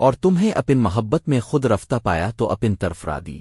اور تمہیں اپن محبت میں خود رفتہ پایا تو اپن طرف را دی